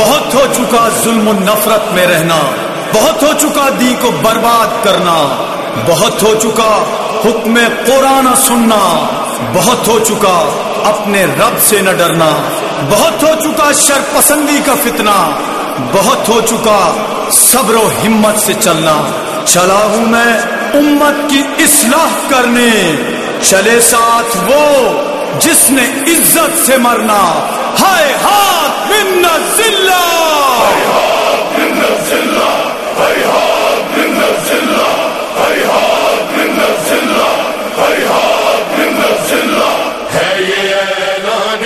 بہت ہو چکا ظلم و نفرت میں رہنا، بہت ہو چکا دی کو برباد کرنا، بہت ہو چکا حکم قرآن سننا، بہت ہو چکا اپنے رب سے نہ ڈرنا، بہت ہو چکا شر پسندی کا فتنہ، بہت ہو چکا صبر و ہمت سے چلنا۔ چلا ہوں میں امت کی اصلاح کرنے، چلے ساتھ وہ جس نے عزت سے مرنا ہائے ہاتھ من ضلع ہے یہ اعلان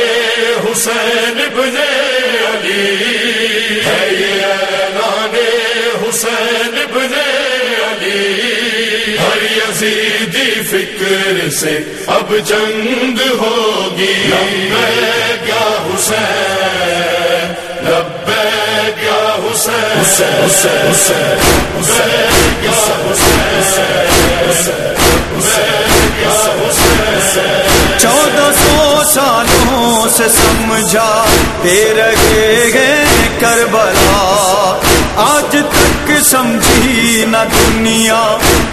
حسین فکر سے اب جنگ ہوگی۔ لبے کیا حسین لبے کیا حسین حسین حسین حسین حسین چودہ سو سالوں سے سمجھا رہے گئے کربلا۔ آج تک سمجھی نہ دنیا۔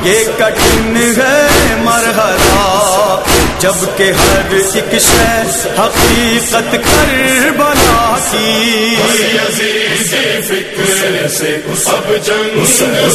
یہ کٹن ہے مرحلہ، جبکہ ہر ایک شہ حقیقت کر بنا کی۔ فکر سے سب جنگ صبر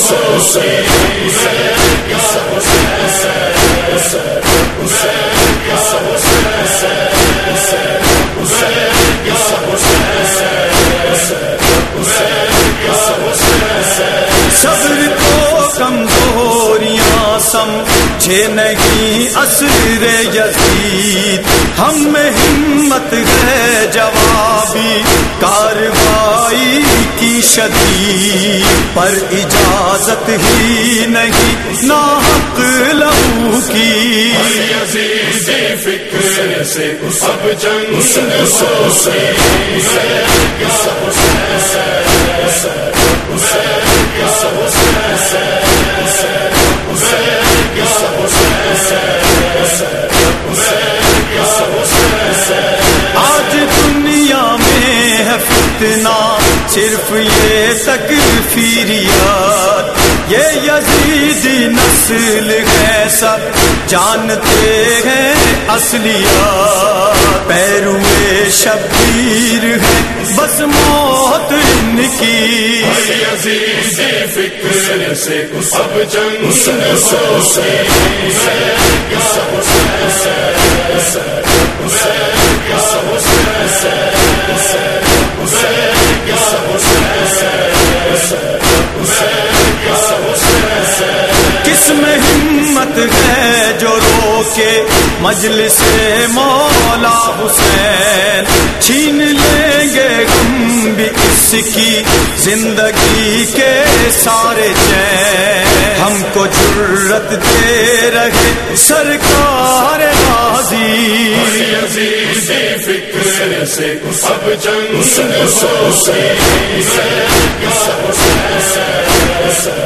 سمجھے نہیں اصر یزید۔ ہم میں ہمت ہے جوابی کاروائی کی شدید۔ پر اجازت ہی نہیں ناحق لہو کی۔ فکر سے سب جنگ آج صرف یہ تکفیریات یہ یزیدی نسل ہے سب جانتے ہیں اصلیات۔ پیروے شبیر ہے بس موت ان کی۔ فکر سے سب جنگ کس ہے جو روکے مجلس مولا حسین۔ چھین لیں گے ہم بھی اس کی زندگی کے سارے چین۔ ہم کو جرت دے رہے سرکار غازی فکر سے سب جنگ اٹھ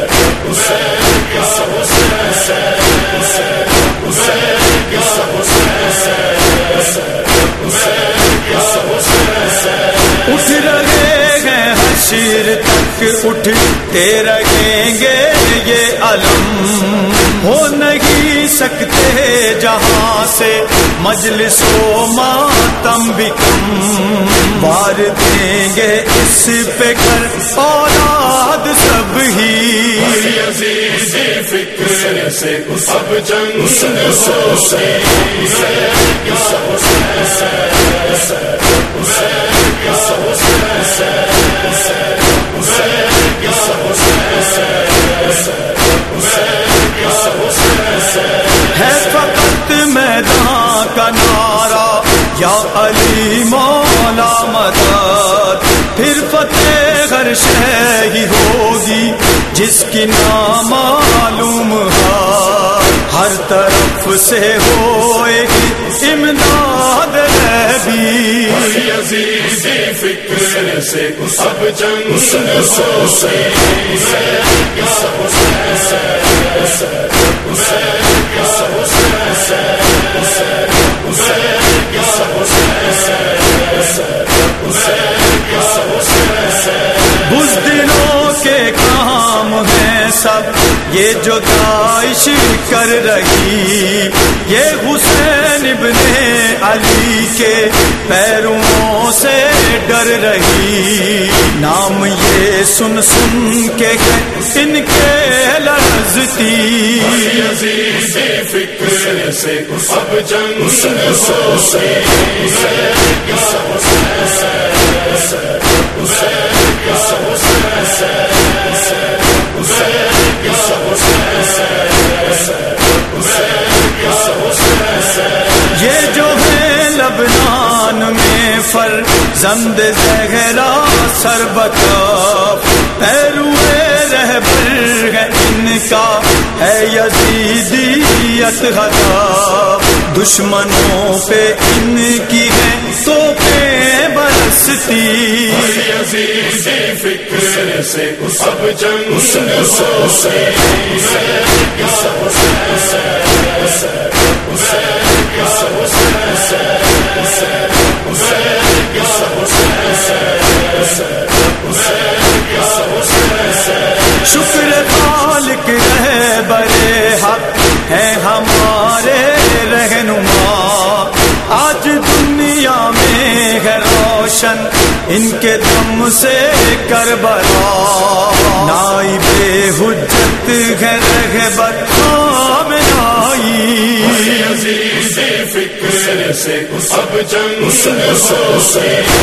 تک اٹھتے رہیں گے یہ علم ہو نہیں سکتے جہاں سے مجلس و ماتم بھی کم۔ بار دیں گے اس پہ کر، اولاد سب ہی۔ فکر سے سب جنگ یا علی مولا مدد پھر فتح ہر شہ ہی ہوگی جس کی نام معلوم ہر طرف سے ہوئے گی امداد بھی فکر سے سب جنگ یہ داعش کر رہی۔ یہ حسین ابن علی کے پیروں سے ڈر رہی۔ نام یہ سن سن کے ان کے لرزتی فکر سے جنگ یہ جو ہے لبنان میں فر، زند زہرا سربت پیروے رہبر ہے ان کا، ہے یزیدیت غدا دشمنوں پہ ان کی ہے تو پہ برستی۔ فکر سے سب جنگ شکر روشن ان کے دم سے کربلا نائی بے حجت ہے رہبر خام نائی فکر سے سب جنگ میں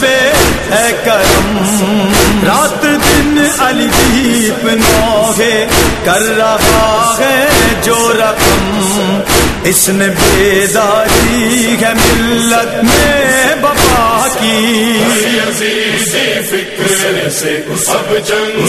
پہ ہے کرم، رات دن علی دیپ نوہے کر رہا ہے جو رقم، اس نے بیداری ہے ملت میں بپا کی۔ فکر سے سب جنگ